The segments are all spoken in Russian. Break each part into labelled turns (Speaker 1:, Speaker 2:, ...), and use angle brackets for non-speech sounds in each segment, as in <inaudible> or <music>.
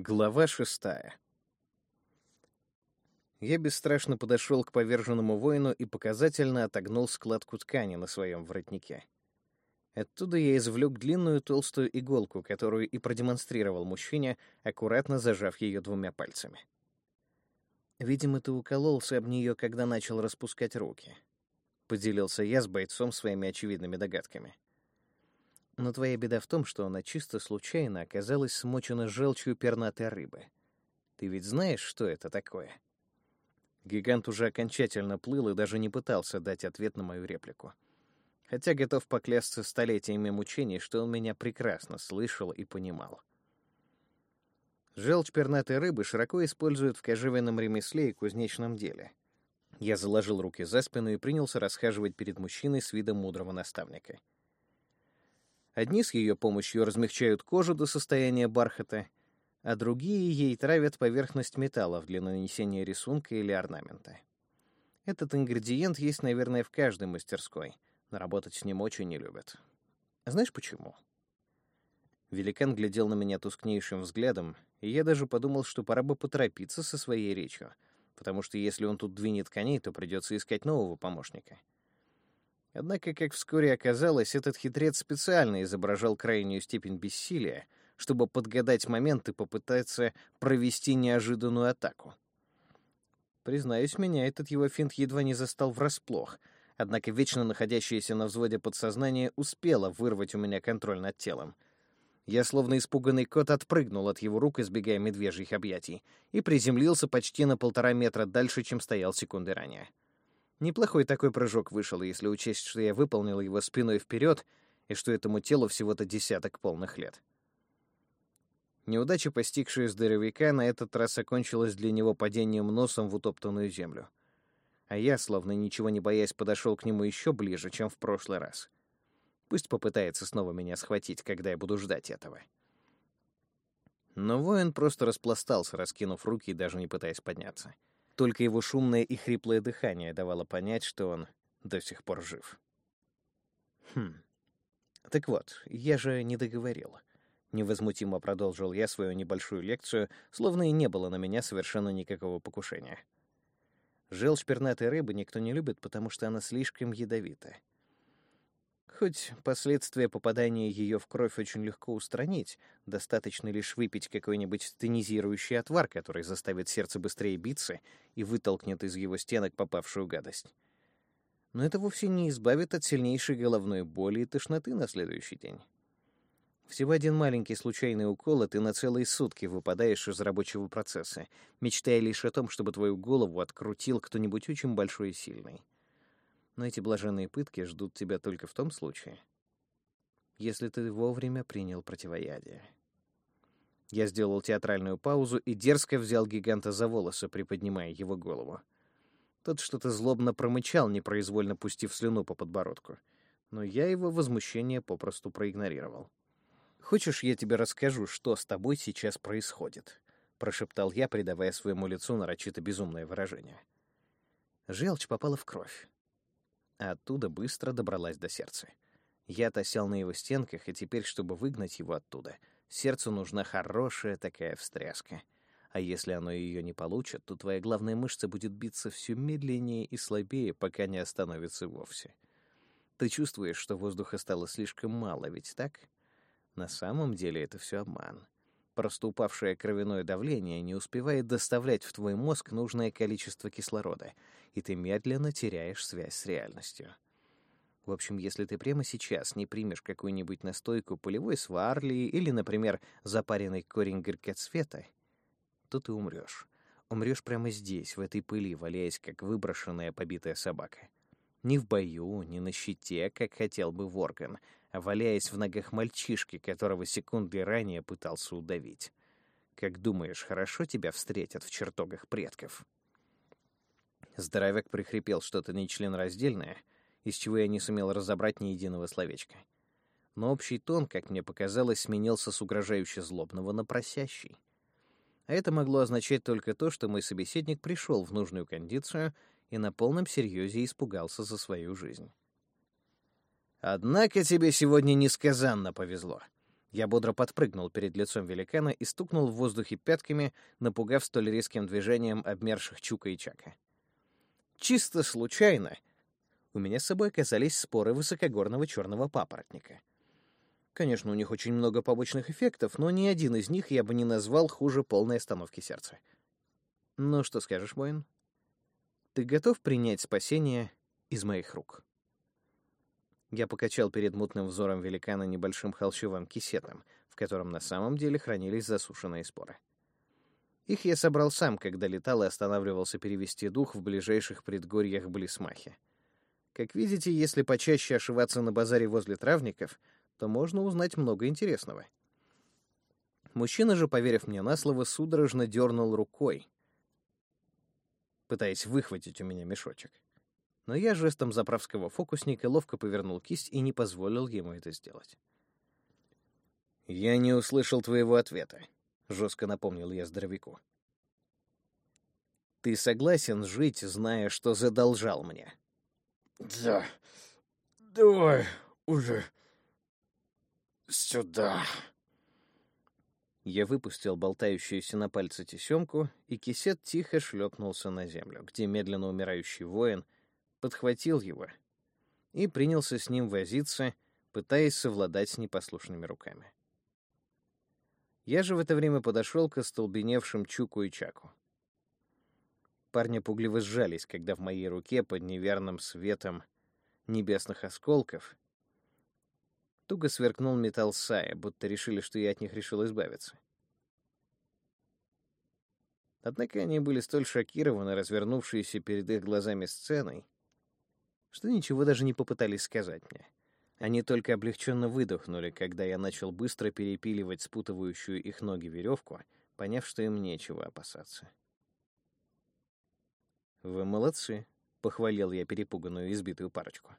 Speaker 1: Глава шестая. Я бесстрашно подошел к поверженному воину и показательно отогнул складку ткани на своем воротнике. Оттуда я извлек длинную толстую иголку, которую и продемонстрировал мужчине, аккуратно зажав ее двумя пальцами. «Видимо, ты укололся об нее, когда начал распускать руки», — поделился я с бойцом своими очевидными догадками. Но твоя беда в том, что она чисто случайно оказалась смочена желчью пернатой рыбы. Ты ведь знаешь, что это такое? Гигант уже окончательно плыл и даже не пытался дать ответ на мою реплику. Хотя готов поклясться столетиями мучений, что он меня прекрасно слышал и понимал. Желчь пернатой рыбы широко используют в кожевенном ремесле и кузнечном деле. Я заложил руки за спину и принялся расхаживать перед мужчиной с видом мудрого наставника. Одни с ее помощью размягчают кожу до состояния бархата, а другие ей травят поверхность металлов для нанесения рисунка или орнамента. Этот ингредиент есть, наверное, в каждой мастерской, но работать с ним очень не любят. А знаешь почему? Великан глядел на меня тускнейшим взглядом, и я даже подумал, что пора бы поторопиться со своей речью, потому что если он тут двинет коней, то придется искать нового помощника. Однако, как вскоре оказалось, этот хитрец специально изображал крайнюю степень бессилия, чтобы подгадать момент и попытаться провести неожиданную атаку. Признаюсь, меня этот его финт едва не застал врасплох, однако вечно находящееся на взводе подсознание успело вырвать у меня контроль над телом. Я, словно испуганный кот, отпрыгнул от его рук, избегая медвежьих объятий, и приземлился почти на полтора метра дальше, чем стоял секунды ранее. Неплохой такой прыжок вышел, если учесть, что я выполнил его спиной вперед и что этому телу всего-то десяток полных лет. Неудача, постигшая здоровяка, на этот раз окончилась для него падением носом в утоптанную землю. А я, словно ничего не боясь, подошел к нему еще ближе, чем в прошлый раз. Пусть попытается снова меня схватить, когда я буду ждать этого. Но воин просто распластался, раскинув руки и даже не пытаясь подняться. — только его шумное и хриплое дыхание давало понять, что он до сих пор жив. Хм. Так вот, я же не договорил. Невозмутимо продолжил я свою небольшую лекцию, словно и не было на меня совершенно никакого покушения. Желчь пернатой рыбы никто не любит, потому что она слишком ядовита. Хоть последствия попадания ее в кровь очень легко устранить, достаточно лишь выпить какой-нибудь тонизирующий отвар, который заставит сердце быстрее биться и вытолкнет из его стенок попавшую гадость. Но это вовсе не избавит от сильнейшей головной боли и тошноты на следующий день. Всего один маленький случайный укол, и ты на целые сутки выпадаешь из рабочего процесса, мечтая лишь о том, чтобы твою голову открутил кто-нибудь очень большой и сильный но эти блаженные пытки ждут тебя только в том случае, если ты вовремя принял противоядие. Я сделал театральную паузу и дерзко взял гиганта за волосы, приподнимая его голову. Тот что-то злобно промычал, непроизвольно пустив слюну по подбородку, но я его возмущение попросту проигнорировал. «Хочешь, я тебе расскажу, что с тобой сейчас происходит?» — прошептал я, придавая своему лицу нарочито безумное выражение. Желчь попала в кровь а оттуда быстро добралась до сердца. Я тосял на его стенках, и теперь, чтобы выгнать его оттуда, сердцу нужна хорошая такая встряска. А если оно ее не получит, то твоя главная мышца будет биться все медленнее и слабее, пока не остановится вовсе. Ты чувствуешь, что воздуха стало слишком мало, ведь так? На самом деле это все обман. Просто упавшее кровяное давление не успевает доставлять в твой мозг нужное количество кислорода, и ты медленно теряешь связь с реальностью. В общем, если ты прямо сейчас не примешь какую-нибудь настойку полевой сварли или, например, запаренный корень горькоцвета, то ты умрешь. Умрешь прямо здесь, в этой пыли, валяясь, как выброшенная побитая собака. Не в бою, не на щите, как хотел бы Ворган, валяясь в ногах мальчишки, которого секунды ранее пытался удавить. Как думаешь, хорошо тебя встретят в чертогах предков?» Здоровяк прихрипел что-то нечленораздельное, из чего я не сумел разобрать ни единого словечка. Но общий тон, как мне показалось, сменился с угрожающе злобного на просящий. А это могло означать только то, что мой собеседник пришел в нужную кондицию и на полном серьезе испугался за свою жизнь. Однако тебе сегодня несказанно повезло. Я бодро подпрыгнул перед лицом великана и стукнул в воздухе пятками, напугав столь резким движением обмерших Чука и Чака. Чисто случайно у меня с собой оказались споры высокогорного черного папоротника. Конечно, у них очень много побочных эффектов, но ни один из них я бы не назвал хуже полной остановки сердца. Ну, что скажешь, воин? Ты готов принять спасение из моих рук? Я покачал перед мутным взором великана небольшим холщевым кисетом, в котором на самом деле хранились засушенные споры. Их я собрал сам, когда летал и останавливался перевести дух в ближайших предгорьях Блисмахи. Как видите, если почаще ошиваться на базаре возле травников, то можно узнать много интересного. Мужчина же, поверив мне на слово, судорожно дернул рукой, пытаясь выхватить у меня мешочек. Но я жестом заправского фокусника ловко повернул кисть и не позволил ему это сделать. «Я не услышал твоего ответа», — жестко напомнил я здоровяку. «Ты согласен жить, зная, что задолжал мне?»
Speaker 2: Да. Давай уже сюда.
Speaker 1: Я выпустил болтающуюся на пальце тесемку, и кисет тихо шлепнулся на землю, где медленно умирающий воин подхватил его и принялся с ним возиться, пытаясь совладать с непослушными руками. Я же в это время подошел к остолбеневшим Чуку и Чаку. Парни пугливо сжались, когда в моей руке под неверным светом небесных осколков туго сверкнул металл Сая, будто решили, что я от них решил избавиться. Однако они были столь шокированы развернувшейся перед их глазами сценой, что ничего даже не попытались сказать мне. Они только облегченно выдохнули, когда я начал быстро перепиливать спутывающую их ноги веревку, поняв, что им нечего опасаться. «Вы молодцы», — похвалил я перепуганную избитую парочку.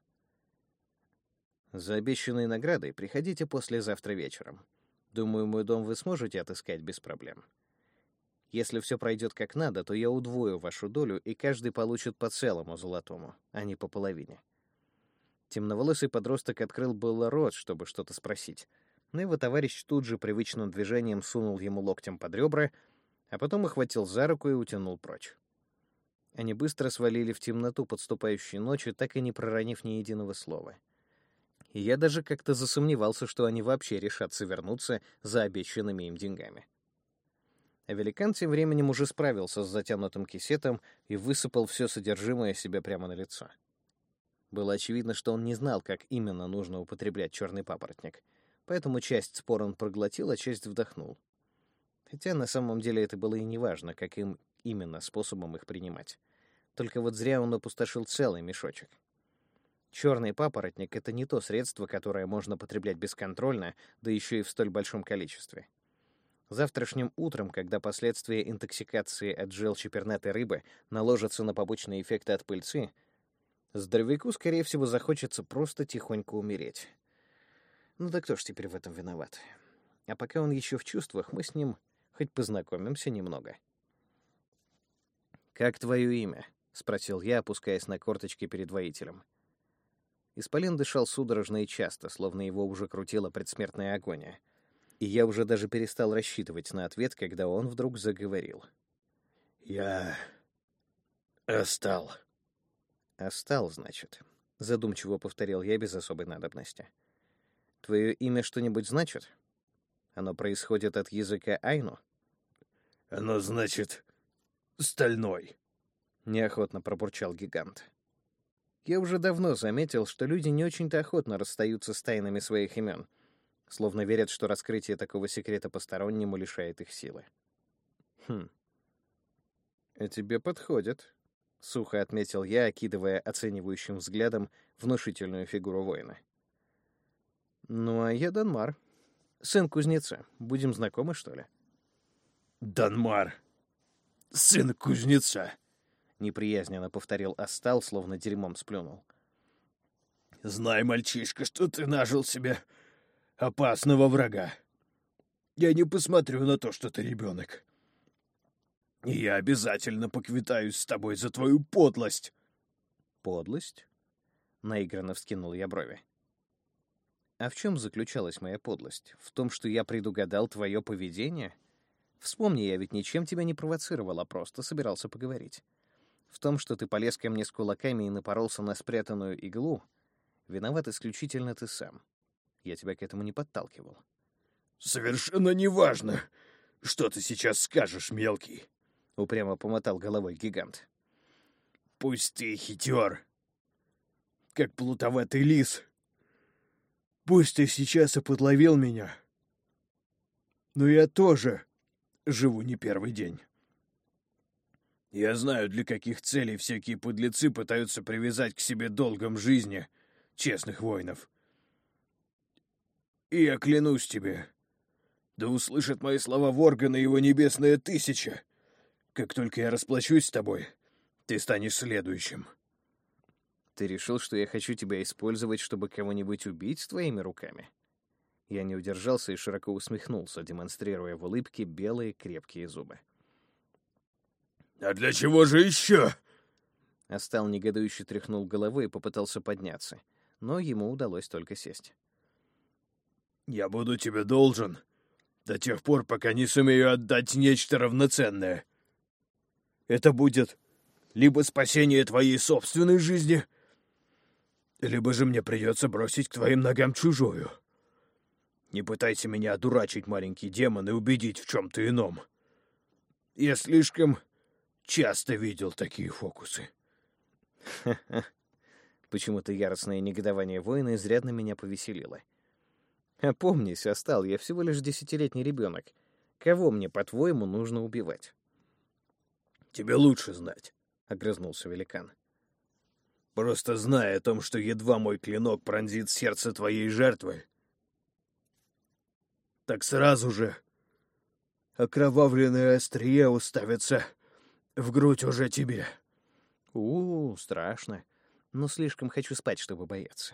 Speaker 1: «За обещанной наградой приходите послезавтра вечером. Думаю, мой дом вы сможете отыскать без проблем. Если все пройдет как надо, то я удвою вашу долю, и каждый получит по целому золотому, а не по половине». Темноволосый подросток открыл было рот, чтобы что-то спросить, но его товарищ тут же привычным движением сунул ему локтем под ребра, а потом охватил за руку и утянул прочь. Они быстро свалили в темноту подступающей ночи, так и не проронив ни единого слова. И я даже как-то засомневался, что они вообще решатся вернуться за обещанными им деньгами. А великан тем временем уже справился с затянутым кисетом и высыпал все содержимое себе прямо на лицо. Было очевидно, что он не знал, как именно нужно употреблять черный папоротник, поэтому часть спор он проглотил, а часть вдохнул. Хотя на самом деле это было и неважно, каким именно способом их принимать. Только вот зря он опустошил целый мешочек. Черный папоротник — это не то средство, которое можно потреблять бесконтрольно, да еще и в столь большом количестве. Завтрашним утром, когда последствия интоксикации от желчи пернатой рыбы наложатся на побочные эффекты от пыльцы, здоровяку, скорее всего, захочется просто тихонько умереть. Ну да кто ж теперь в этом виноват? А пока он еще в чувствах, мы с ним хоть познакомимся немного. «Как твое имя?» — спросил я, опускаясь на корточки перед воителем. Исполин дышал судорожно и часто, словно его уже крутила предсмертная агония. И я уже даже перестал рассчитывать на ответ, когда он вдруг заговорил.
Speaker 2: «Я... остал».
Speaker 1: «Остал, значит», — задумчиво повторил я без особой надобности. «Твое имя что-нибудь значит? Оно происходит от языка Айну?»
Speaker 2: «Оно значит «стальной», неохотно пробурчал гигант.
Speaker 1: Я уже давно заметил, что люди не очень-то охотно расстаются с тайнами своих имен, словно верят, что раскрытие такого секрета постороннему лишает их силы. Хм. «А тебе подходит», — сухо отметил я, окидывая оценивающим взглядом внушительную фигуру воина. «Ну, а я Данмар. Сын кузнеца. Будем знакомы, что ли?»
Speaker 2: «Данмар. Сын кузнеца», —
Speaker 1: неприязненно повторил Астал, словно дерьмом сплюнул.
Speaker 2: «Знай, мальчишка, что ты нажил себе опасного врага. Я не посмотрю на то, что ты ребенок. И я обязательно поквитаюсь с тобой за твою подлость».
Speaker 1: «Подлость?» — наигранно вскинул я брови. А в чем заключалась моя подлость? В том, что я предугадал твое поведение? Вспомни, я ведь ничем тебя не провоцировал, а просто собирался поговорить. В том, что ты полез ко мне с кулаками и напоролся на спрятанную иглу, виноват исключительно ты сам. Я тебя к этому не подталкивал.
Speaker 2: «Совершенно неважно, что ты сейчас скажешь, мелкий», —
Speaker 1: упрямо помотал головой гигант.
Speaker 2: «Пусть ты хитер, как плутоватый лис. Пусть ты сейчас и подловил меня, но я тоже живу не первый день. Я знаю, для каких целей всякие подлецы пытаются привязать к себе долгом жизни честных воинов. И я клянусь тебе, да услышат мои слова Ворган и его небесная тысяча. Как только я расплачусь с тобой, ты станешь следующим.
Speaker 1: Ты решил, что я хочу тебя использовать, чтобы кого-нибудь убить твоими руками? Я не удержался и широко усмехнулся, демонстрируя в улыбке белые крепкие зубы.
Speaker 2: «А для чего же еще?»
Speaker 1: Астал негодующе тряхнул головой и попытался подняться, но ему удалось только сесть.
Speaker 2: «Я буду тебе должен до тех пор, пока не сумею отдать нечто равноценное. Это будет либо спасение твоей собственной жизни, либо же мне придется бросить к твоим ногам чужую. Не пытайся меня одурачить, маленький демон, и убедить в чем-то ином. Я слишком часто видел такие фокусы. <laughs>
Speaker 1: Почему-то яростное негодование воина изрядно меня повеселило. Опомнись, остал, я всего лишь десятилетний ребенок. Кого мне, по-твоему, нужно убивать?
Speaker 2: Тебе лучше знать, — огрызнулся великан. Просто зная о том, что едва мой клинок пронзит сердце твоей жертвы, так сразу же окровавленное острие уставится в грудь уже тебе.
Speaker 1: У, -у, страшно. Но слишком хочу спать, чтобы бояться.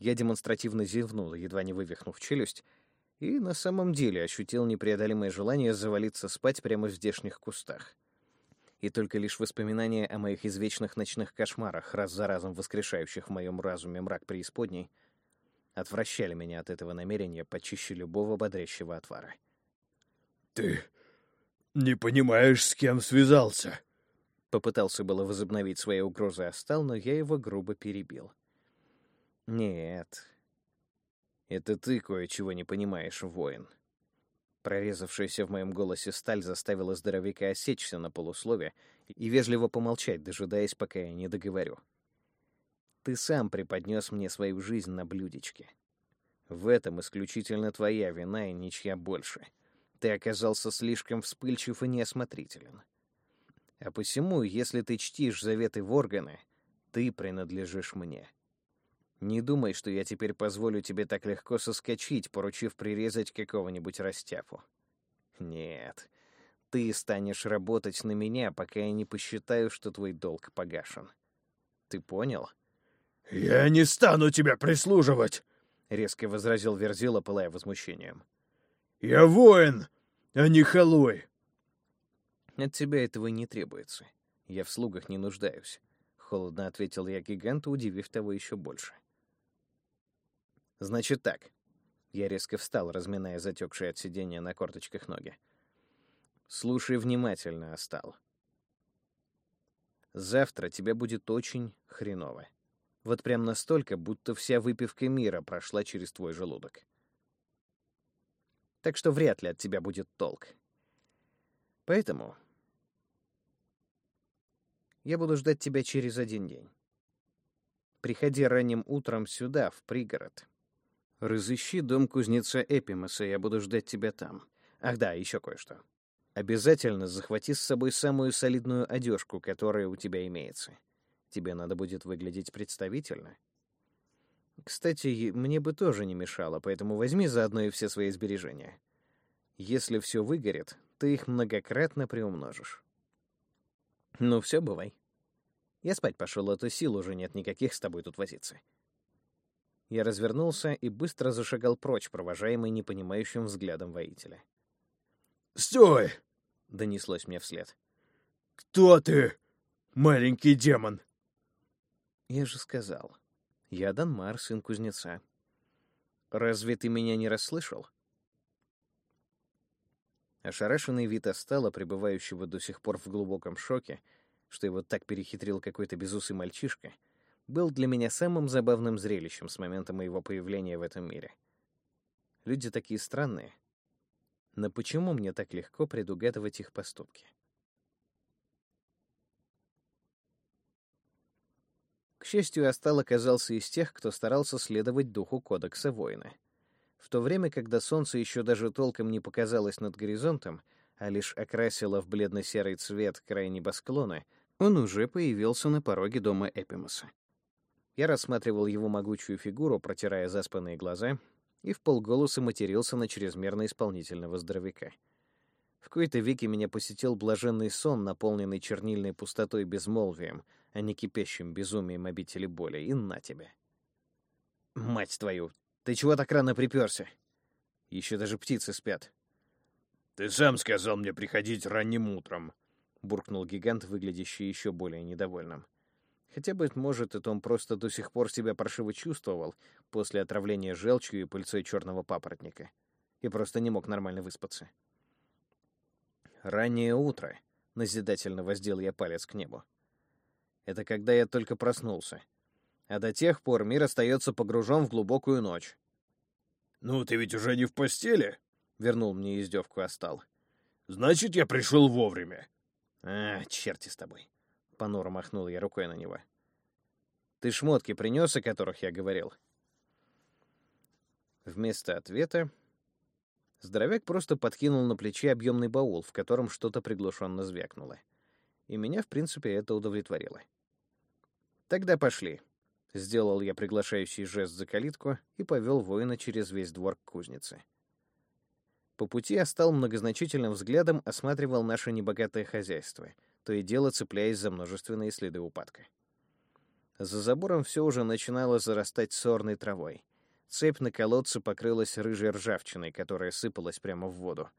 Speaker 1: Я демонстративно зевнул, едва не вывихнув челюсть, и на самом деле ощутил непреодолимое желание завалиться спать прямо в здешних кустах. И только лишь воспоминания о моих извечных ночных кошмарах, раз за разом воскрешающих в моем разуме мрак преисподней, отвращали меня от этого намерения почище любого бодрящего отвара.
Speaker 2: «Ты не понимаешь, с кем связался?»
Speaker 1: Попытался было возобновить свои угрозы Астал, но я его грубо перебил. «Нет, это ты кое-чего не понимаешь, воин». Прорезавшаяся в моем голосе сталь заставила здоровяка осечься на полуслове и вежливо помолчать, дожидаясь, пока я не договорю. «Ты сам преподнес мне свою жизнь на блюдечке. В этом исключительно твоя вина и ничья больше. Ты оказался слишком вспыльчив и неосмотрителен. А посему, если ты чтишь заветы Воргана, ты принадлежишь мне. Не думай, что я теперь позволю тебе так легко соскочить, поручив прирезать какого-нибудь растяпу. Нет, ты станешь работать на меня, пока я не посчитаю, что твой долг погашен. Ты понял?
Speaker 2: «Я не стану тебя прислуживать!»
Speaker 1: — резко возразил Верзила, пылая возмущением.
Speaker 2: «Я воин, а не халуй!»
Speaker 1: «От тебя этого не требуется. Я в слугах не нуждаюсь», — холодно ответил я гиганту, удивив того еще больше. «Значит так». Я резко встал, разминая затекшие от сидения на корточках ноги. «Слушай внимательно, Остал. Завтра тебе будет очень хреново. Вот прям настолько, будто вся выпивка мира прошла через твой желудок. Так что вряд ли от тебя будет толк. Поэтому я буду ждать тебя через один день. Приходи ранним утром сюда, в пригород. Разыщи дом кузнеца Эпимаса, я буду ждать тебя там. Ах да, еще кое-что. Обязательно захвати с собой самую солидную одежку, которая у тебя имеется. Тебе надо будет выглядеть представительно. Кстати, мне бы тоже не мешало, поэтому возьми заодно и все свои сбережения. Если все выгорит, ты их многократно приумножишь. Ну все, бывай. Я спать пошел, а то сил уже нет никаких с тобой тут возиться. Я развернулся и быстро зашагал прочь, провожаемый непонимающим взглядом воителя.
Speaker 2: «Стой!»
Speaker 1: — донеслось мне вслед.
Speaker 2: «Кто ты, маленький демон?»
Speaker 1: Я же сказал. Я Данмар, сын кузнеца. Разве ты меня не расслышал? Ошарашенный вид остала, пребывающего до сих пор в глубоком шоке, что его так перехитрил какой-то безусый мальчишка, был для меня самым забавным зрелищем с момента моего появления в этом мире. Люди такие странные. Но почему мне так легко предугадывать их поступки? К счастью, Астал оказался из тех, кто старался следовать духу кодекса воина. В то время, когда солнце еще даже толком не показалось над горизонтом, а лишь окрасило в бледно-серый цвет край небосклона, он уже появился на пороге дома Эпимуса. Я рассматривал его могучую фигуру, протирая заспанные глаза, и в полголоса матерился на чрезмерно исполнительного здоровяка. В кои-то веки меня посетил блаженный сон, наполненный чернильной пустотой безмолвием, а не кипящим безумием обители боли, и на тебе. «Мать твою, ты чего так рано приперся? Еще даже птицы спят».
Speaker 2: «Ты сам сказал мне приходить ранним утром», —
Speaker 1: буркнул гигант, выглядящий еще более недовольным. Хотя, быть может, это он просто до сих пор себя паршиво чувствовал после отравления желчью и пыльцой черного папоротника и просто не мог нормально выспаться. «Раннее утро», — назидательно воздел я палец к небу. «Это когда я только проснулся. А до тех пор мир остается погружен в глубокую ночь».
Speaker 2: «Ну, ты ведь уже не в постели?»
Speaker 1: — вернул мне издевку Остал.
Speaker 2: «Значит, я пришел вовремя».
Speaker 1: «А, черти с тобой». Понуро махнул я рукой на него. «Ты шмотки принес, о которых я говорил?» Вместо ответа здоровяк просто подкинул на плече объемный баул, в котором что-то приглушенно звякнуло. И меня, в принципе, это удовлетворило. «Тогда пошли», — сделал я приглашающий жест за калитку и повел воина через весь двор к кузнице. По пути я стал многозначительным взглядом осматривал наше небогатое хозяйство — то и дело цепляясь за множественные следы упадка. За забором все уже начинало зарастать сорной травой. Цепь на колодце покрылась рыжей ржавчиной, которая сыпалась прямо в воду.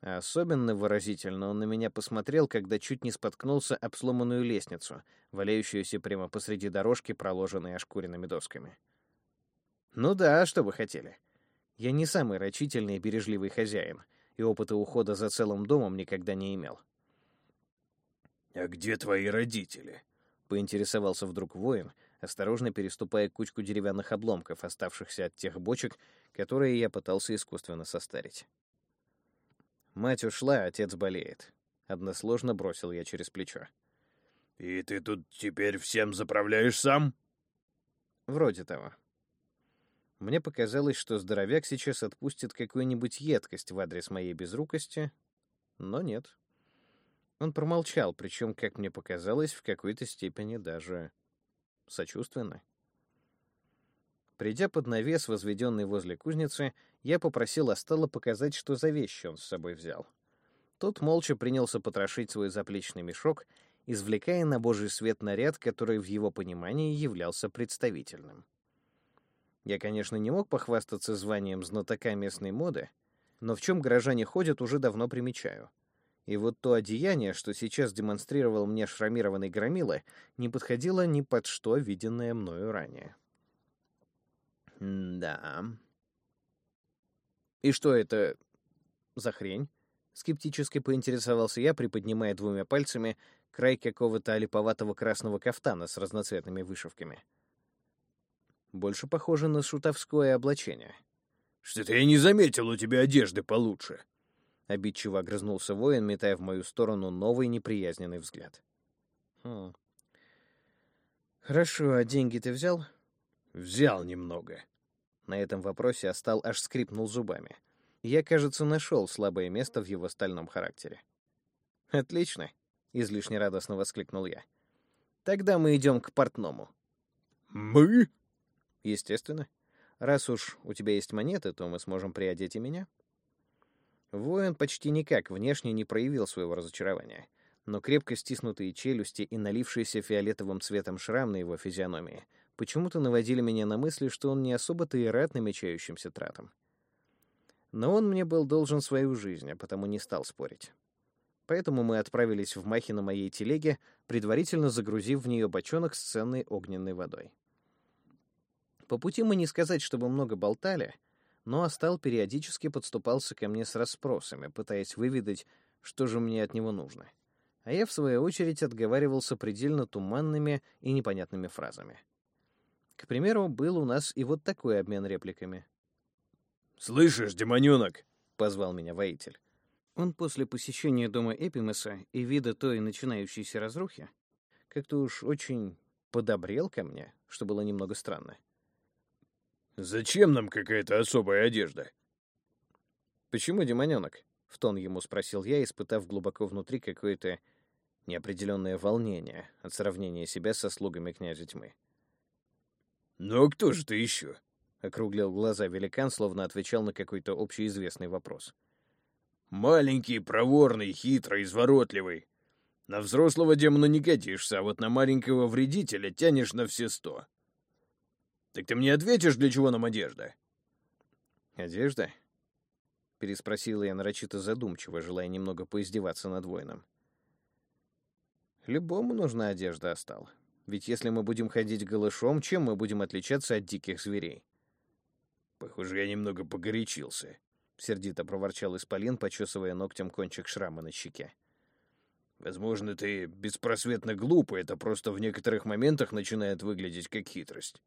Speaker 1: А особенно выразительно он на меня посмотрел, когда чуть не споткнулся об сломанную лестницу, валяющуюся прямо посреди дорожки, проложенной ошкуренными досками. Ну да, что вы хотели. Я не самый рачительный и бережливый хозяин, и опыта ухода за целым домом никогда не имел.
Speaker 2: «А где твои родители?»
Speaker 1: — поинтересовался вдруг воин, осторожно переступая кучку деревянных обломков, оставшихся от тех бочек, которые я пытался искусственно состарить. «Мать ушла, отец болеет», — односложно бросил я через плечо.
Speaker 2: «И ты тут теперь всем заправляешь сам?»
Speaker 1: «Вроде того». Мне показалось, что здоровяк сейчас отпустит какую-нибудь едкость в адрес моей безрукости, но нет. Он промолчал, причем, как мне показалось, в какой-то степени даже сочувственно. Придя под навес, возведенный возле кузницы, я попросил Астала показать, что за вещи он с собой взял. Тот молча принялся потрошить свой заплечный мешок, извлекая на божий свет наряд, который в его понимании являлся представительным. Я, конечно, не мог похвастаться званием знатока местной моды, но в чем горожане ходят, уже давно примечаю. И вот то одеяние, что сейчас демонстрировал мне шрамированный громила, не подходило ни под что, виденное мною ранее. да. И что это за хрень? Скептически поинтересовался я, приподнимая двумя пальцами край какого-то олиповатого красного кафтана с разноцветными вышивками. Больше похоже на шутовское облачение.
Speaker 2: «Что-то я не заметил у тебя одежды получше»,
Speaker 1: Обидчиво огрызнулся воин, метая в мою сторону новый неприязненный взгляд. Хм. Хорошо, а деньги ты взял?
Speaker 2: Взял немного.
Speaker 1: На этом вопросе Остал аж скрипнул зубами. Я, кажется, нашел слабое место в его стальном характере. Отлично, излишне радостно воскликнул я. Тогда мы идем к портному.
Speaker 2: Мы?
Speaker 1: Естественно. Раз уж у тебя есть монеты, то мы сможем приодеть и меня. Воин почти никак внешне не проявил своего разочарования, но крепко стиснутые челюсти и налившийся фиолетовым цветом шрам на его физиономии почему-то наводили меня на мысли, что он не особо-то и рад намечающимся тратам. Но он мне был должен свою жизнь, а потому не стал спорить. Поэтому мы отправились в Махи на моей телеге, предварительно загрузив в нее бочонок с ценной огненной водой. По пути мы не сказать, чтобы много болтали, но Астал периодически подступался ко мне с расспросами, пытаясь выведать, что же мне от него нужно. А я, в свою очередь, отговаривался предельно туманными и непонятными фразами. К примеру, был у нас и вот такой обмен репликами.
Speaker 2: «Слышишь, демоненок?»
Speaker 1: — позвал меня воитель. Он после посещения дома Эпимеса и вида той начинающейся разрухи как-то уж очень подобрел ко мне, что было немного странно.
Speaker 2: «Зачем нам какая-то особая одежда?»
Speaker 1: «Почему демоненок?» — в тон ему спросил я, испытав глубоко внутри какое-то неопределенное волнение от сравнения себя со слугами князя тьмы.
Speaker 2: «Ну а кто же ты еще?»
Speaker 1: — округлил глаза великан, словно отвечал на какой-то общеизвестный вопрос.
Speaker 2: «Маленький, проворный, хитрый, изворотливый. На взрослого демона не годишься, а вот на маленького вредителя тянешь на все сто. Так ты мне ответишь, для чего нам одежда?»
Speaker 1: «Одежда?» — переспросила я нарочито задумчиво, желая немного поиздеваться над воином. «Любому нужна одежда, Остал. Ведь если мы будем ходить голышом, чем мы будем отличаться от диких зверей?»
Speaker 2: Похоже, я немного погорячился.
Speaker 1: Сердито проворчал Исполин, почесывая ногтем кончик шрама на щеке.
Speaker 2: Возможно, ты беспросветно глупый, это просто в некоторых моментах начинает выглядеть как хитрость.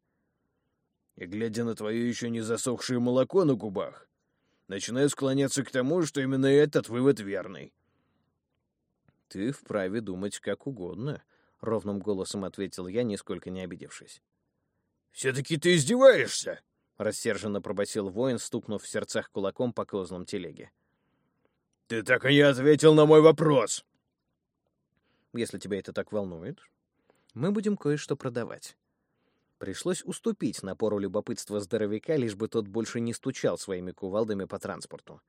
Speaker 2: И глядя на твое еще не засохшее молоко на губах, начинаю склоняться к тому, что именно этот вывод верный.
Speaker 1: «Ты вправе думать как угодно», — ровным голосом ответил я, нисколько не обидевшись.
Speaker 2: «Все-таки ты издеваешься?»
Speaker 1: рассерженно пробасил воин, стукнув в сердцах кулаком по козлам телеге.
Speaker 2: Ты так и не ответил на мой вопрос.
Speaker 1: Если тебя это так волнует, мы будем кое-что продавать. Пришлось уступить напору любопытства здоровяка, лишь бы тот больше не стучал своими кувалдами по транспорту.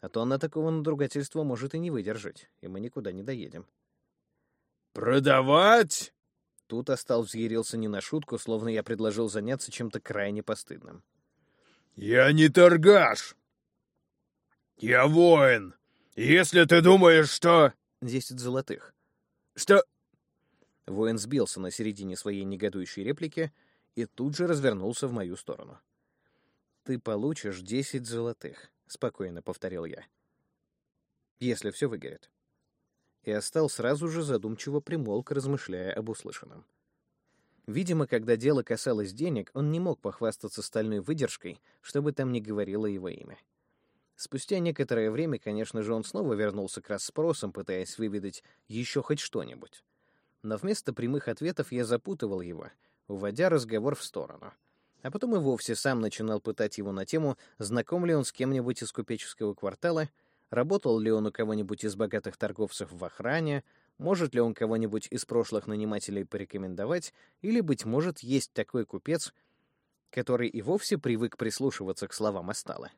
Speaker 1: А то на такого надругательства может и не выдержать, и мы никуда не доедем.
Speaker 2: «Продавать?»
Speaker 1: Тут Остал взъярился не на шутку, словно я предложил заняться чем-то крайне постыдным.
Speaker 2: «Я не торгаш! Я воин! Если ты думаешь, что...»
Speaker 1: «Десять золотых».
Speaker 2: «Что...»
Speaker 1: Воин сбился на середине своей негодующей реплики и тут же развернулся в мою сторону. «Ты получишь десять золотых», — спокойно повторил я. «Если все выгорит» и Остал сразу же задумчиво примолк, размышляя об услышанном. Видимо, когда дело касалось денег, он не мог похвастаться стальной выдержкой, чтобы там не говорило его имя. Спустя некоторое время, конечно же, он снова вернулся к расспросам, пытаясь выведать еще хоть что-нибудь. Но вместо прямых ответов я запутывал его, уводя разговор в сторону. А потом и вовсе сам начинал пытать его на тему, знаком ли он с кем-нибудь из купеческого квартала — Работал ли он у кого-нибудь из богатых торговцев в охране? Может ли он кого-нибудь из прошлых нанимателей порекомендовать? Или, быть может, есть такой купец, который и вовсе привык прислушиваться к словам Астала?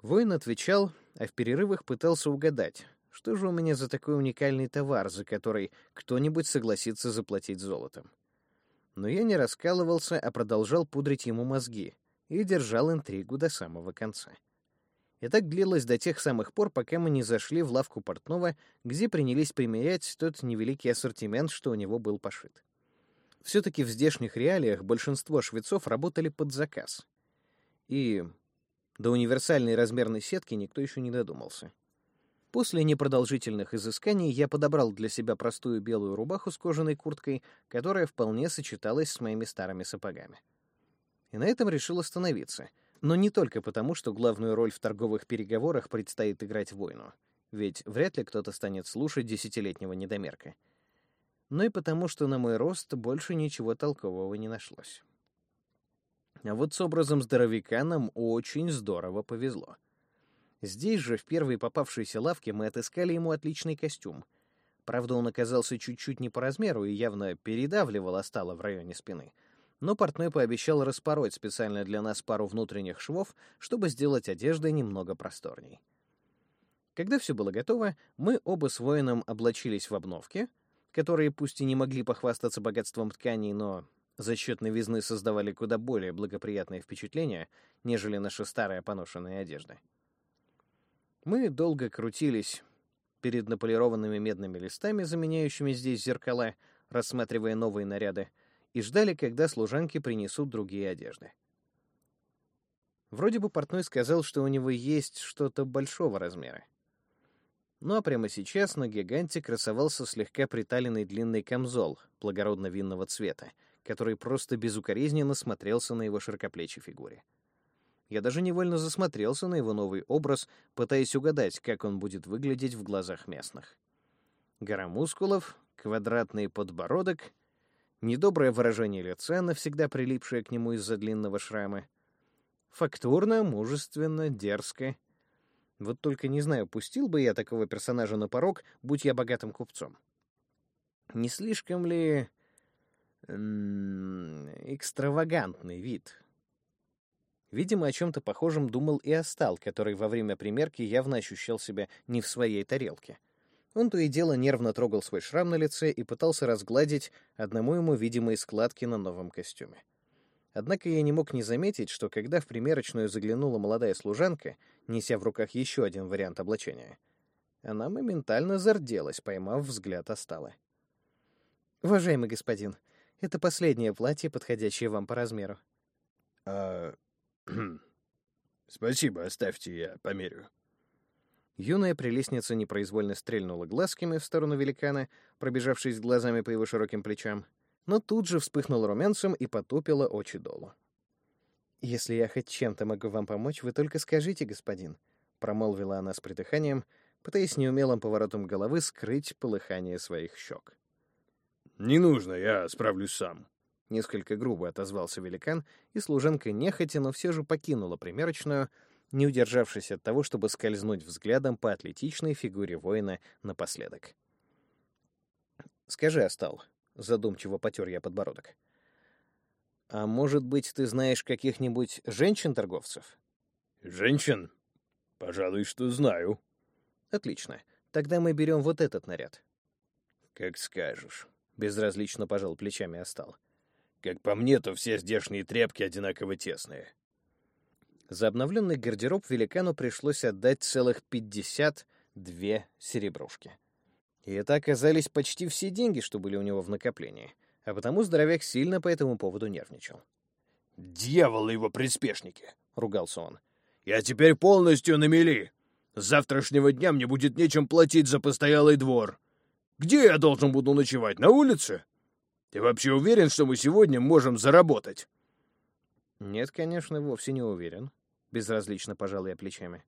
Speaker 1: Воин отвечал, а в перерывах пытался угадать, что же у меня за такой уникальный товар, за который кто-нибудь согласится заплатить золотом. Но я не раскалывался, а продолжал пудрить ему мозги и держал интригу до самого конца. И так длилось до тех самых пор, пока мы не зашли в лавку портного, где принялись примерять тот невеликий ассортимент, что у него был пошит. Все-таки в здешних реалиях большинство швецов работали под заказ. И до универсальной размерной сетки никто еще не додумался. После непродолжительных изысканий я подобрал для себя простую белую рубаху с кожаной курткой, которая вполне сочеталась с моими старыми сапогами. И на этом решил остановиться — но не только потому, что главную роль в торговых переговорах предстоит играть воину, ведь вряд ли кто-то станет слушать десятилетнего недомерка. Но и потому, что на мой рост больше ничего толкового не нашлось. А вот с образом здоровяка нам очень здорово повезло. Здесь же, в первой попавшейся лавке, мы отыскали ему отличный костюм. Правда, он оказался чуть-чуть не по размеру и явно передавливал остало в районе спины — но портной пообещал распороть специально для нас пару внутренних швов, чтобы сделать одеждой немного просторней. Когда все было готово, мы оба с воином облачились в обновки, которые пусть и не могли похвастаться богатством тканей, но за счет новизны создавали куда более благоприятное впечатление, нежели наша старая поношенная одежда. Мы долго крутились перед наполированными медными листами, заменяющими здесь зеркала, рассматривая новые наряды, и ждали, когда служанки принесут другие одежды. Вроде бы портной сказал, что у него есть что-то большого размера. Ну а прямо сейчас на гиганте красовался слегка приталенный длинный камзол благородно-винного цвета, который просто безукоризненно смотрелся на его широкоплечей фигуре. Я даже невольно засмотрелся на его новый образ, пытаясь угадать, как он будет выглядеть в глазах местных. Гора мускулов, квадратный подбородок, недоброе выражение лица, навсегда прилипшее к нему из-за длинного шрама. Фактурно, мужественно, дерзко. Вот только не знаю, пустил бы я такого персонажа на порог, будь я богатым купцом. Не слишком ли экстравагантный вид. Видимо, о чем-то похожем думал и Остал, который во время примерки явно ощущал себя не в своей тарелке. Он то и дело нервно трогал свой шрам на лице и пытался разгладить одному ему видимые складки на новом костюме. Однако я не мог не заметить, что когда в примерочную заглянула молодая служанка, неся в руках еще один вариант облачения, она моментально зарделась, поймав взгляд Остала. «Уважаемый господин, это последнее платье, подходящее вам по размеру.
Speaker 2: А... Спасибо, оставьте, я померю.
Speaker 1: Юная прелестница непроизвольно стрельнула глазками в сторону великана, пробежавшись глазами по его широким плечам, но тут же вспыхнула румянцем и потупила очи долу. «Если я хоть чем-то могу вам помочь, вы только скажите, господин», — промолвила она с придыханием, пытаясь неумелым поворотом головы скрыть полыхание своих щек.
Speaker 2: «Не нужно, я справлюсь сам».
Speaker 1: Несколько грубо отозвался великан, и служанка нехотя, но все же покинула примерочную, не удержавшись от того, чтобы скользнуть взглядом по атлетичной фигуре воина напоследок. «Скажи, Астал», — задумчиво потер я подбородок, «а может быть, ты знаешь каких-нибудь женщин-торговцев?»
Speaker 2: «Женщин? Пожалуй, что знаю».
Speaker 1: «Отлично. Тогда мы берем вот этот наряд».
Speaker 2: «Как скажешь».
Speaker 1: Безразлично пожал плечами Остал.
Speaker 2: Как по мне, то все здешние тряпки одинаково тесные.
Speaker 1: За обновленный гардероб великану пришлось отдать целых пятьдесят две серебрушки. И это оказались почти все деньги, что были у него в накоплении, а потому здоровяк сильно по этому поводу нервничал.
Speaker 2: «Дьявол его приспешники!»
Speaker 1: — ругался он.
Speaker 2: «Я теперь полностью на мели. С завтрашнего дня мне будет нечем платить за постоялый двор. Где я должен буду ночевать? На улице? Ты вообще уверен, что мы сегодня можем заработать?»
Speaker 1: «Нет, конечно, вовсе не уверен», — безразлично пожал я плечами.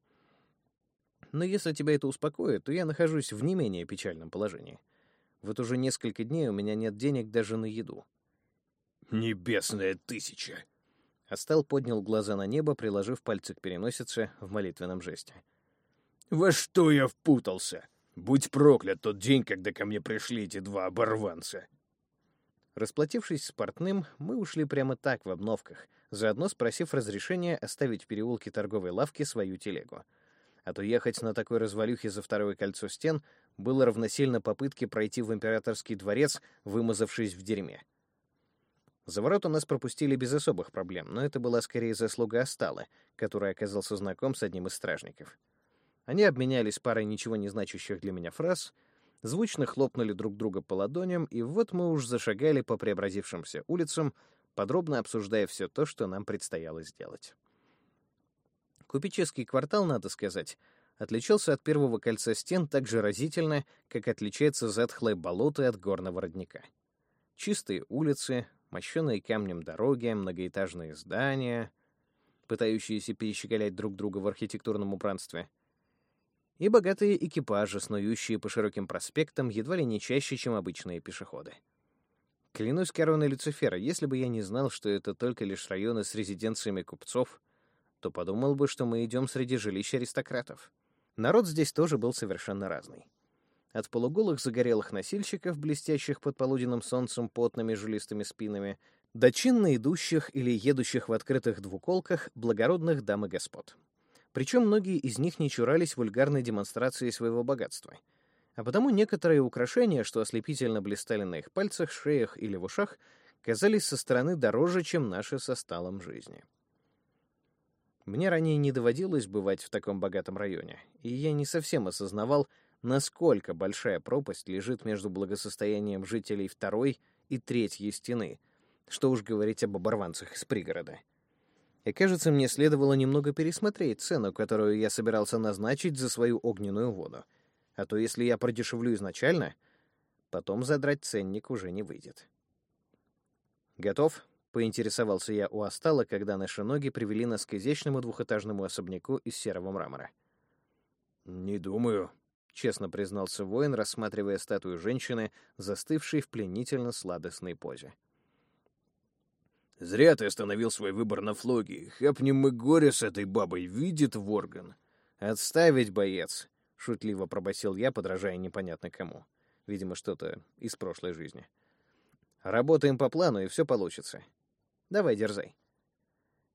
Speaker 1: «Но если тебя это успокоит, то я нахожусь в не менее печальном положении. Вот уже несколько дней у меня нет денег даже на еду».
Speaker 2: «Небесная тысяча!»
Speaker 1: Астал поднял глаза на небо, приложив пальцы к переносице в молитвенном жесте.
Speaker 2: «Во что я впутался? Будь проклят тот день, когда ко мне пришли эти два оборванца.
Speaker 1: Расплатившись с портным, мы ушли прямо так в обновках, заодно спросив разрешения оставить в переулке торговой лавки свою телегу. А то ехать на такой развалюхе за второе кольцо стен было равносильно попытке пройти в императорский дворец, вымазавшись в дерьме. За ворота нас пропустили без особых проблем, но это была скорее заслуга Астала, который оказался знаком с одним из стражников. Они обменялись парой ничего не значащих для меня фраз, звучно хлопнули друг друга по ладоням, и вот мы уж зашагали по преобразившимся улицам, подробно обсуждая все то, что нам предстояло сделать. Купеческий квартал, надо сказать, отличался от первого кольца стен так же разительно, как отличается затхлое болото от горного родника. Чистые улицы, мощенные камнем дороги, многоэтажные здания, пытающиеся перещеголять друг друга в архитектурном убранстве — и богатые экипажи, снующие по широким проспектам едва ли не чаще, чем обычные пешеходы. Клянусь короной Люцифера, если бы я не знал, что это только лишь районы с резиденциями купцов, то подумал бы, что мы идем среди жилищ аристократов. Народ здесь тоже был совершенно разный. От полуголых загорелых носильщиков, блестящих под полуденным солнцем потными жилистыми спинами, до чинно идущих или едущих в открытых двуколках благородных дам и господ. Причем многие из них не чурались вульгарной демонстрации своего богатства. А потому некоторые украшения, что ослепительно блистали на их пальцах, шеях или в ушах, казались со стороны дороже, чем наши со сталом жизни. Мне ранее не доводилось бывать в таком богатом районе, и я не совсем осознавал, насколько большая пропасть лежит между благосостоянием жителей второй и третьей стены, Что уж говорить об оборванцах из пригорода. И кажется, мне следовало немного пересмотреть цену, которую я собирался назначить за свою огненную воду. А то если я продешевлю изначально, потом задрать ценник уже не выйдет. «Готов?» — поинтересовался я у Астала, когда наши ноги привели нас к изящному двухэтажному особняку из серого мрамора.
Speaker 2: «Не думаю», — честно признался воин, рассматривая статую женщины, застывшей в пленительно сладостной позе. Зря ты остановил свой выбор на флоге. Хапнем мы горе с этой бабой, видит Ворган.
Speaker 1: Отставить, боец, шутливо пробасил я, подражая непонятно кому. Видимо, что-то из прошлой жизни. Работаем по плану, и все получится. Давай, дерзай.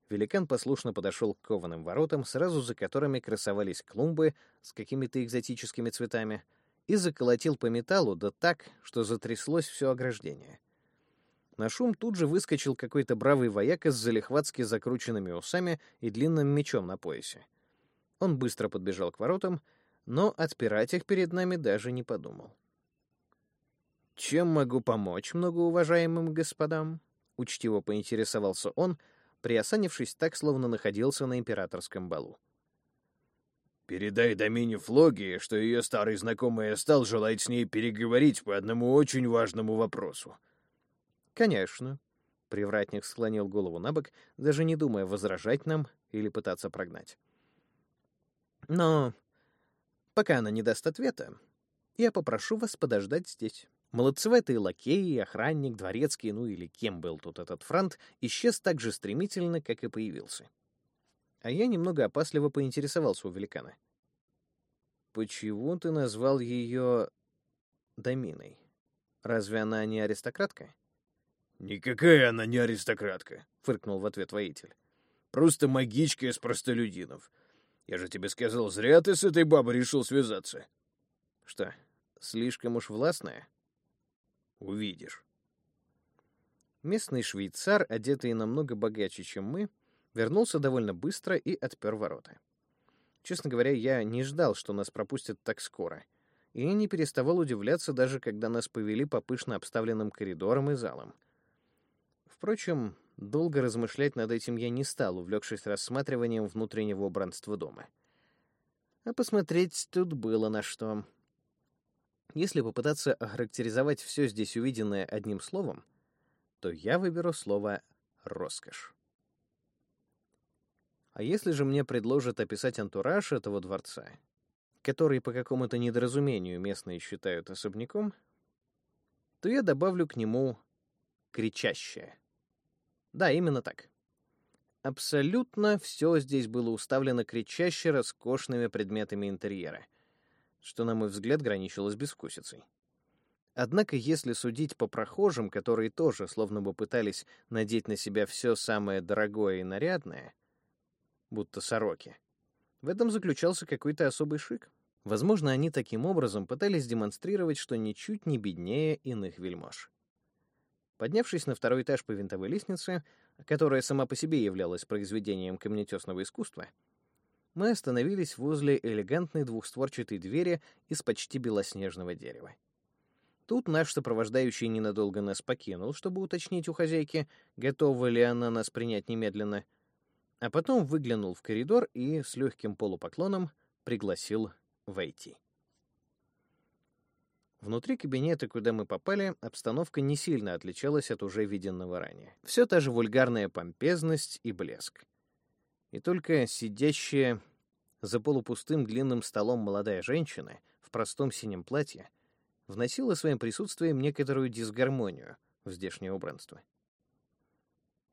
Speaker 1: Великан послушно подошел к кованым воротам, сразу за которыми красовались клумбы с какими-то экзотическими цветами, и заколотил по металлу, да так, что затряслось все ограждение. На шум тут же выскочил какой-то бравый вояка с залихватски закрученными усами и длинным мечом на поясе. Он быстро подбежал к воротам, но отпирать их перед нами даже не подумал. «Чем могу помочь многоуважаемым господам?» — учтиво поинтересовался он, приосанившись так, словно находился на императорском балу.
Speaker 2: «Передай Домине Флоги, что ее старый знакомый стал желать с ней переговорить по одному очень важному вопросу»,
Speaker 1: «Конечно». Привратник склонил голову на бок, даже не думая возражать нам или пытаться прогнать. «Но пока она не даст ответа, я попрошу вас подождать здесь». Молодцеватый лакей, охранник, дворецкий, ну или кем был тут этот франт, исчез так же стремительно, как и появился. А я немного опасливо поинтересовался у великана. «Почему ты назвал ее Доминой? Разве она не аристократка?»
Speaker 2: «Никакая она не аристократка», — фыркнул в ответ воитель. «Просто магичка из простолюдинов. Я же тебе сказал, зря ты с этой бабой решил связаться».
Speaker 1: «Что, слишком уж властная?»
Speaker 2: «Увидишь».
Speaker 1: Местный швейцар, одетый намного богаче, чем мы, вернулся довольно быстро и отпер ворота. Честно говоря, я не ждал, что нас пропустят так скоро, и не переставал удивляться, даже когда нас повели по пышно обставленным коридорам и залам — Впрочем, долго размышлять над этим я не стал, увлекшись рассматриванием внутреннего убранства дома. А посмотреть тут было на что. Если попытаться охарактеризовать все здесь увиденное одним словом, то я выберу слово «роскошь». А если же мне предложат описать антураж этого дворца, который по какому-то недоразумению местные считают особняком, то я добавлю к нему «кричащее». Да, именно так. Абсолютно все здесь было уставлено кричаще роскошными предметами интерьера, что, на мой взгляд, граничило с безвкусицей. Однако, если судить по прохожим, которые тоже словно бы пытались надеть на себя все самое дорогое и нарядное, будто сороки, в этом заключался какой-то особый шик. Возможно, они таким образом пытались демонстрировать, что ничуть не беднее иных вельмож. Поднявшись на второй этаж по винтовой лестнице, которая сама по себе являлась произведением камнетесного искусства, мы остановились возле элегантной двухстворчатой двери из почти белоснежного дерева. Тут наш сопровождающий ненадолго нас покинул, чтобы уточнить у хозяйки, готова ли она нас принять немедленно, а потом выглянул в коридор и с легким полупоклоном пригласил войти. Внутри кабинета, куда мы попали, обстановка не сильно отличалась от уже виденного ранее. Все та же вульгарная помпезность и блеск. И только сидящая за полупустым длинным столом молодая женщина в простом синем платье вносила своим присутствием некоторую дисгармонию в здешнее убранство.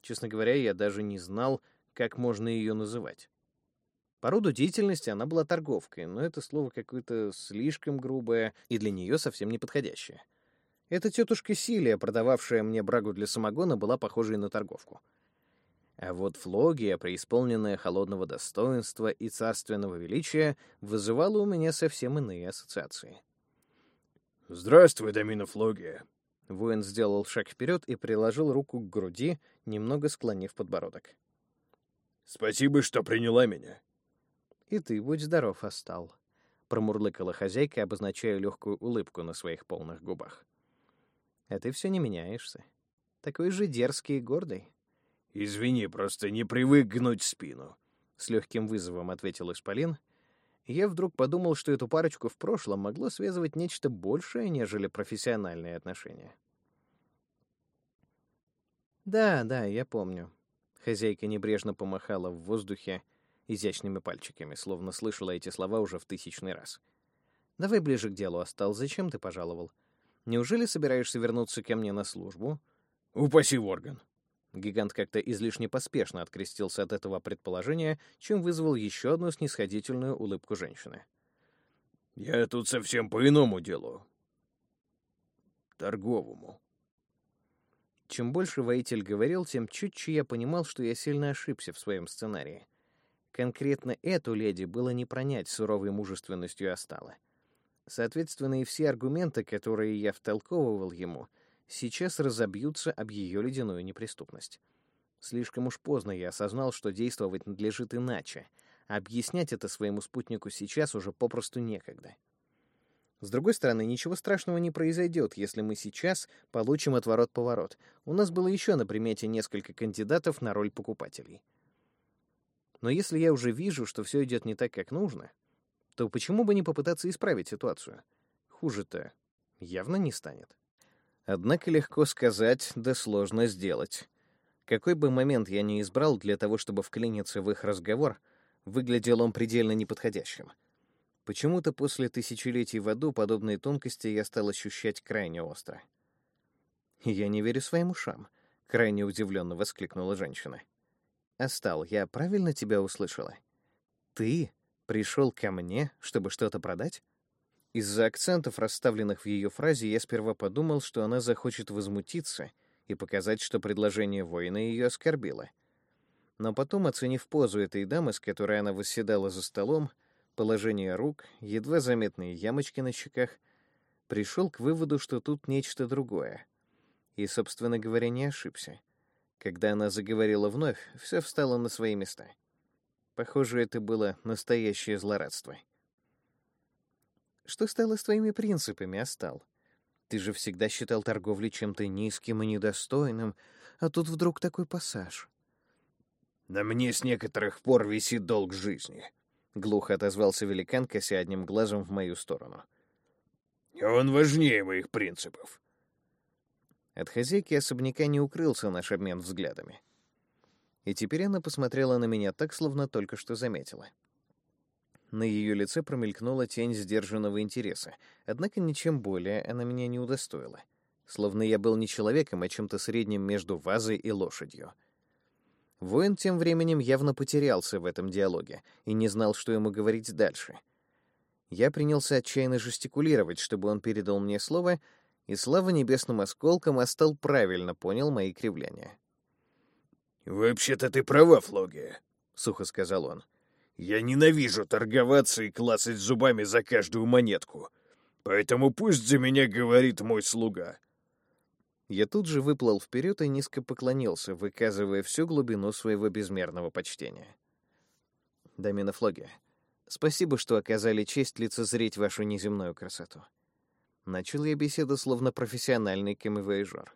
Speaker 1: Честно говоря, я даже не знал, как можно ее называть. По роду деятельности она была торговкой, но это слово какое-то слишком грубое и для нее совсем неподходящее. Эта тетушка Силия, продававшая мне брагу для самогона, была похожей на торговку. А вот флогия, преисполненная холодного достоинства и царственного величия, вызывала у меня совсем иные ассоциации.
Speaker 2: «Здравствуй, Домина Флогия!»
Speaker 1: Воин сделал шаг вперед и приложил руку к груди, немного склонив подбородок.
Speaker 2: «Спасибо, что приняла меня.
Speaker 1: «И ты будь здоров, Астал», — промурлыкала хозяйка, обозначая легкую улыбку на своих полных губах. «А ты все не меняешься. Такой же дерзкий и гордый.
Speaker 2: «Извини, просто не привык гнуть спину», —
Speaker 1: с легким вызовом ответил Исполин. я вдруг подумал, что эту парочку в прошлом могло связывать нечто большее, нежели профессиональные отношения. «Да, да, я помню». Хозяйка небрежно помахала в воздухе изящными пальчиками, словно слышала эти слова уже в тысячный раз. «Давай ближе к делу, Остал. Зачем ты пожаловал? Неужели собираешься вернуться ко мне на службу?»
Speaker 2: «Упаси орган!»
Speaker 1: Гигант как-то излишне поспешно открестился от этого предположения, чем вызвал еще одну снисходительную улыбку женщины.
Speaker 2: «Я тут совсем по иному делу. Торговому».
Speaker 1: Чем больше воитель говорил, тем чутче я понимал, что я сильно ошибся в своем сценарии. Конкретно эту леди было не пронять суровой мужественностью Остала. Соответственно, и все аргументы, которые я втолковывал ему, сейчас разобьются об ее ледяную неприступность. Слишком уж поздно я осознал, что действовать надлежит иначе, а объяснять это своему спутнику сейчас уже попросту некогда. С другой стороны, ничего страшного не произойдет, если мы сейчас получим отворот-поворот. У нас было еще на примете несколько кандидатов на роль покупателей. Но если я уже вижу, что все идет не так, как нужно, то почему бы не попытаться исправить ситуацию? Хуже-то явно не станет. Однако легко сказать, да сложно сделать. Какой бы момент я ни избрал для того, чтобы вклиниться в их разговор, выглядел он предельно неподходящим. Почему-то после тысячелетий в аду подобные тонкости я стал ощущать крайне остро. «Я не верю своим ушам», — крайне удивленно воскликнула женщина. «Астал, я правильно тебя услышала? Ты пришел ко мне, чтобы что-то продать?» Из-за акцентов, расставленных в ее фразе, я сперва подумал, что она захочет возмутиться и показать, что предложение воина ее оскорбило. Но потом, оценив позу этой дамы, с которой она восседала за столом, положение рук, едва заметные ямочки на щеках, пришел к выводу, что тут нечто другое. И, собственно говоря, не ошибся. Когда она заговорила вновь, все встало на свои места. Похоже, это было настоящее злорадство. Что стало с твоими принципами, Остал? Ты же всегда считал торговлю чем-то низким и недостойным, а тут вдруг такой пассаж.
Speaker 2: На мне с некоторых пор висит долг жизни, глухо отозвался великан, кося одним глазом в мою сторону. Он важнее моих принципов.
Speaker 1: От хозяйки особняка не укрылся наш обмен взглядами. И теперь она посмотрела на меня так, словно только что заметила. На ее лице промелькнула тень сдержанного интереса, однако ничем более она меня не удостоила. Словно я был не человеком, а чем-то средним между вазой и лошадью. Воин тем временем явно потерялся в этом диалоге и не знал, что ему говорить дальше. Я принялся отчаянно жестикулировать, чтобы он передал мне слово, и слава небесным осколкам остал правильно понял мои кривляния.
Speaker 2: «Вообще-то ты права, Флогия», — сухо сказал он. Я ненавижу торговаться и клацать зубами за каждую монетку. Поэтому пусть за меня говорит мой слуга».
Speaker 1: Я тут же выплыл вперед и низко поклонился, выказывая всю глубину своего безмерного почтения. Дамина Флоги, спасибо, что оказали честь лицезреть вашу неземную красоту. Начал я беседу словно профессиональный камевояжер.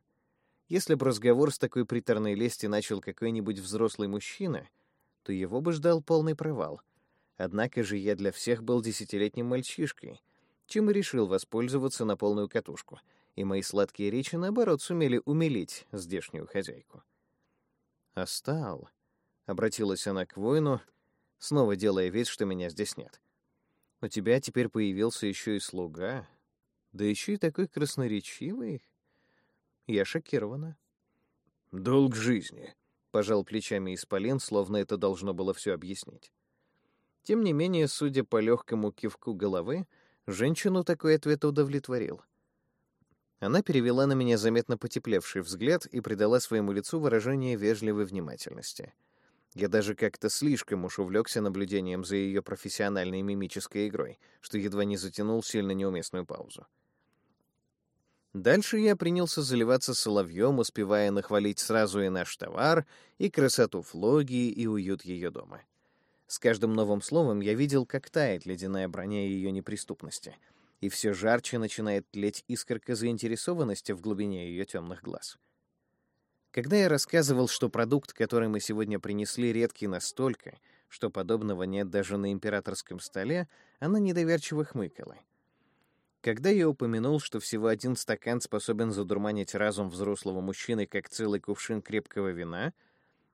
Speaker 1: Если бы разговор с такой приторной лести начал какой-нибудь взрослый мужчина — то его бы ждал полный провал. Однако же я для всех был десятилетним мальчишкой, чем и решил воспользоваться на полную катушку, и мои сладкие речи, наоборот, сумели умилить здешнюю хозяйку. «Остал», — обратилась она к воину, снова делая вид, что меня здесь нет. «У тебя теперь появился еще и слуга, да еще и такой красноречивый. Я шокирована».
Speaker 2: «Долг жизни»,
Speaker 1: пожал плечами Исполин, словно это должно было все объяснить. Тем не менее, судя по легкому кивку головы, женщину такой ответ удовлетворил. Она перевела на меня заметно потеплевший взгляд и придала своему лицу выражение вежливой внимательности. Я даже как-то слишком уж увлекся наблюдением за ее профессиональной мимической игрой, что едва не затянул сильно неуместную паузу. Дальше я принялся заливаться соловьем, успевая нахвалить сразу и наш товар, и красоту флогии, и уют ее дома. С каждым новым словом я видел, как тает ледяная броня ее неприступности, и все жарче начинает тлеть искорка заинтересованности в глубине ее темных глаз. Когда я рассказывал, что продукт, который мы сегодня принесли, редкий настолько, что подобного нет даже на императорском столе, она недоверчиво хмыкала. Когда я упомянул, что всего один стакан способен задурманить разум взрослого мужчины, как целый кувшин крепкого вина,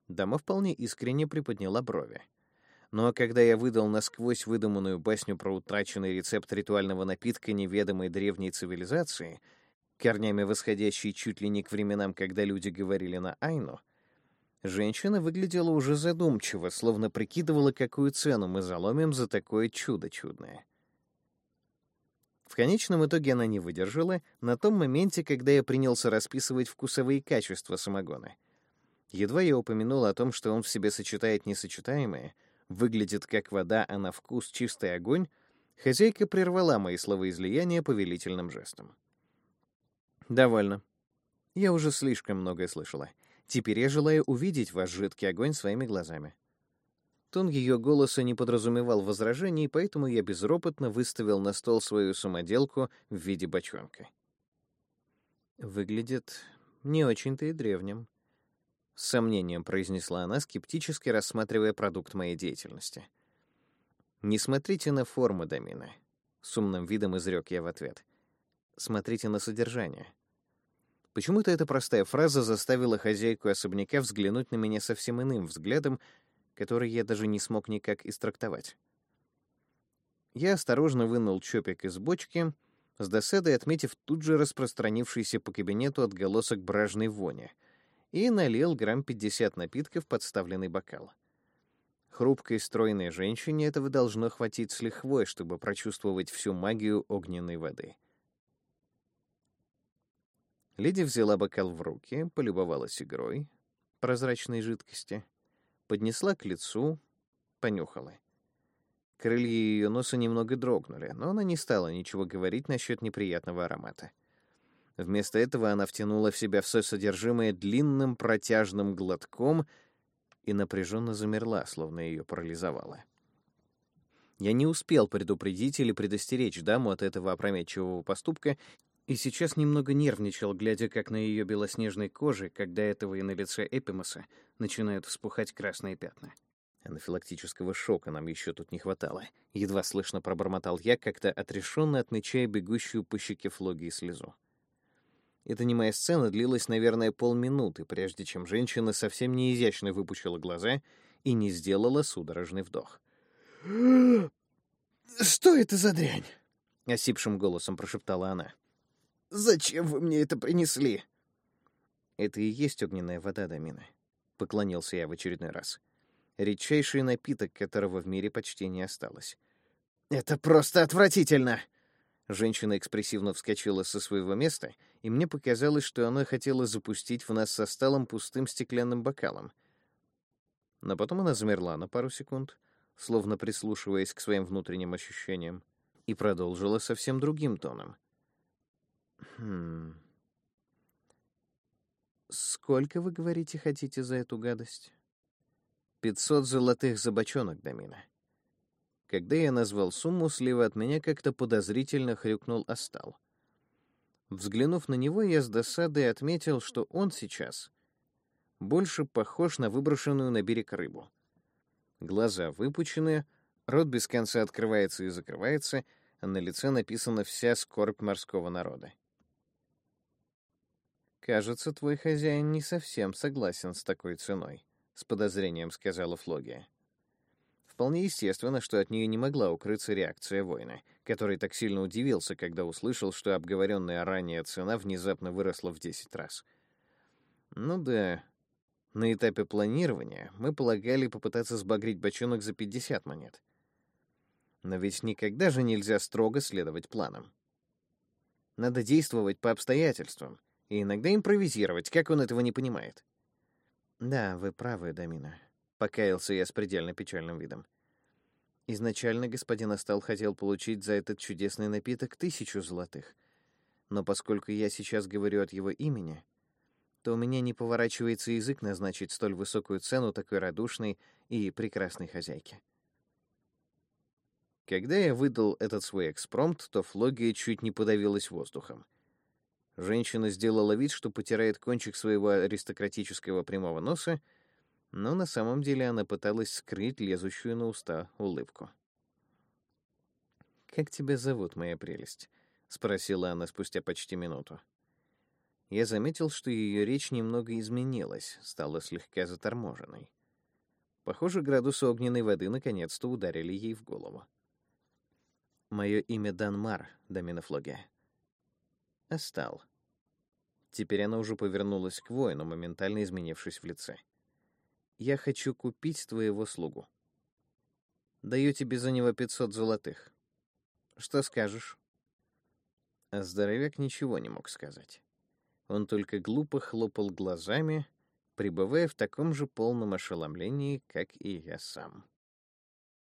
Speaker 1: дама вполне искренне приподняла брови. Но ну, а когда я выдал насквозь выдуманную басню про утраченный рецепт ритуального напитка неведомой древней цивилизации — корнями восходящий чуть ли не к временам, когда люди говорили на Айну, женщина выглядела уже задумчиво, словно прикидывала, какую цену мы заломим за такое чудо чудное. В конечном итоге она не выдержала на том моменте, когда я принялся расписывать вкусовые качества самогона. Едва я упомянул о том, что он в себе сочетает несочетаемое, выглядит как вода, а на вкус чистый огонь, хозяйка прервала мои словоизлияния повелительным жестом. «Довольно. Я уже слишком многое слышала. Теперь я желаю увидеть ваш жидкий огонь своими глазами». Тон ее голоса не подразумевал возражений, поэтому я безропотно выставил на стол свою самоделку в виде бочонка. «Выглядит не очень-то и древним», — с сомнением произнесла она, скептически рассматривая продукт моей деятельности. «Не смотрите на форму домина», — с умным видом изрек я в ответ. «Смотрите на содержание. Почему-то эта простая фраза заставила хозяйку особняка взглянуть на меня совсем иным взглядом, который я даже не смог никак истрактовать. Я осторожно вынул чопик из бочки, с досадой отметив тут же распространившийся по кабинету отголосок бражной вони, и налил грамм 50 напитка в подставленный бокал. Хрупкой, стройной женщине этого должно хватить с лихвой, чтобы прочувствовать всю магию огненной воды. Леди взяла бокал в руки, полюбовалась игрой прозрачной жидкости, поднесла к лицу, понюхала. Крылья ее носа немного дрогнули, но она не стала ничего говорить насчет неприятного аромата. Вместо этого она втянула в себя все содержимое длинным протяжным глотком и напряженно замерла, словно ее парализовало. Я не успел предупредить или предостеречь даму от этого опрометчивого поступка и сейчас немного нервничал, глядя, как на ее белоснежной коже, когда этого и на лице Эпимоса, начинают вспухать красные пятна. Анафилактического шока нам еще тут не хватало. Едва слышно пробормотал я, как-то отрешенно отмечая бегущую по щеке Флоги слезу. Эта немая сцена длилась, наверное, полминуты, прежде чем женщина совсем неизящно выпучила глаза и не сделала судорожный вдох. <gasps>
Speaker 2: «Что это за дрянь?»
Speaker 1: — осипшим голосом прошептала она.
Speaker 2: Зачем вы мне это принесли?»
Speaker 1: «Это и есть огненная вода, Дамина», — поклонился я в очередной раз. «Редчайший напиток, которого в мире почти не осталось».
Speaker 2: «Это просто отвратительно!»
Speaker 1: Женщина экспрессивно вскочила со своего места, и мне показалось, что она хотела запустить в нас со столом пустым стеклянным бокалом. Но потом она замерла на пару секунд, словно прислушиваясь к своим внутренним ощущениям, и продолжила совсем другим тоном — Хм. Сколько, вы говорите, хотите за эту гадость? Пятьсот золотых за бочонок, Дамина. Когда я назвал сумму, слева от меня как-то подозрительно хрюкнул Остал. Взглянув на него, я с досадой отметил, что он сейчас больше похож на выброшенную на берег рыбу. Глаза выпучены, рот без конца открывается и закрывается, а на лице написана вся скорбь морского народа. «Кажется, твой хозяин не совсем согласен с такой ценой», — с подозрением сказала Флогия. Вполне естественно, что от нее не могла укрыться реакция воина, который так сильно удивился, когда услышал, что обговоренная ранее цена внезапно выросла в 10 раз. Ну да, на этапе планирования мы полагали попытаться сбагрить бочонок за 50 монет. Но ведь никогда же нельзя строго следовать планам. Надо действовать по обстоятельствам, и иногда импровизировать, как он этого не понимает. «Да, вы правы, Дамина», — покаялся я с предельно печальным видом. Изначально господин Астал хотел получить за этот чудесный напиток тысячу золотых. Но поскольку я сейчас говорю от его имени, то у меня не поворачивается язык назначить столь высокую цену такой радушной и прекрасной хозяйке. Когда я выдал этот свой экспромт, то Флогия чуть не подавилась воздухом — Женщина сделала вид, что потирает кончик своего аристократического прямого носа, но на самом деле она пыталась скрыть лезущую на уста улыбку. «Как тебя зовут, моя прелесть?» — спросила она спустя почти минуту. Я заметил, что ее речь немного изменилась, стала слегка заторможенной. Похоже, градусы огненной воды наконец-то ударили ей в голову. «Мое имя Данмар, Доминофлоге». «Остал». Теперь она уже повернулась к воину, моментально изменившись в лице. «Я хочу купить твоего слугу. Даю тебе за него пятьсот золотых. Что скажешь?» А здоровяк ничего не мог сказать. Он только глупо хлопал глазами, пребывая в таком же полном ошеломлении, как и я сам.